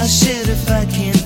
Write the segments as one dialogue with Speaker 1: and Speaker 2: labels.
Speaker 1: I should if I can.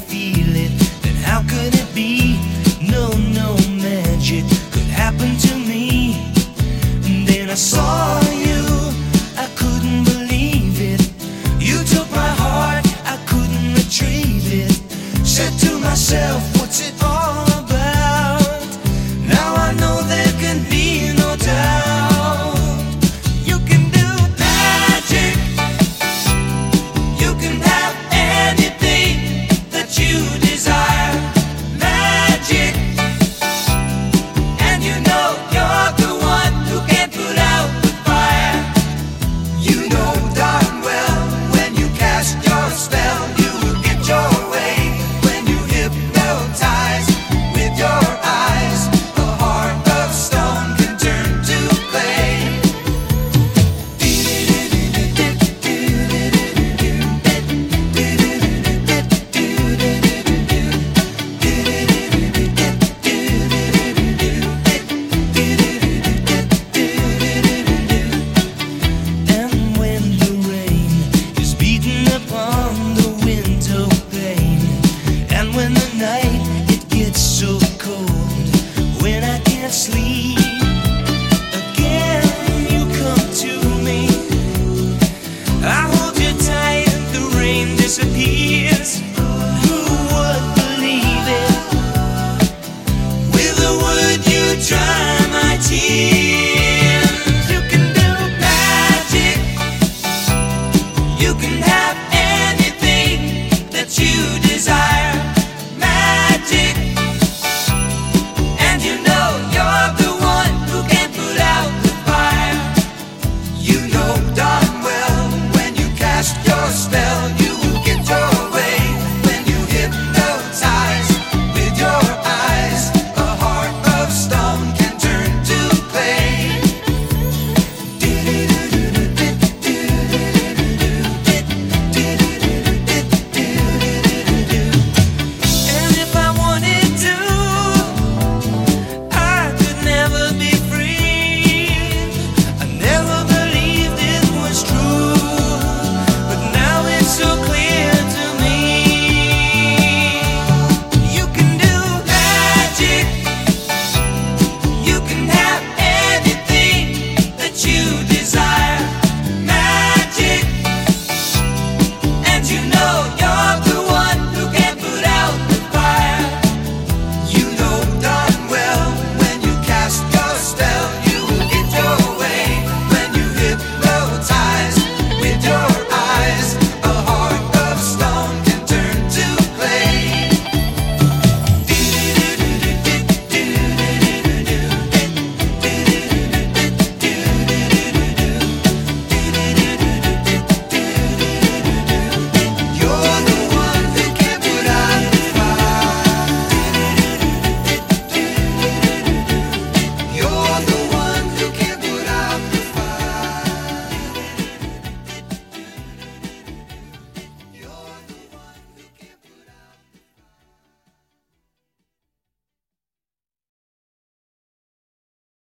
Speaker 1: night it gets so cold when I can't sleep. Again, you come to me. I hold you tight and the rain disappears.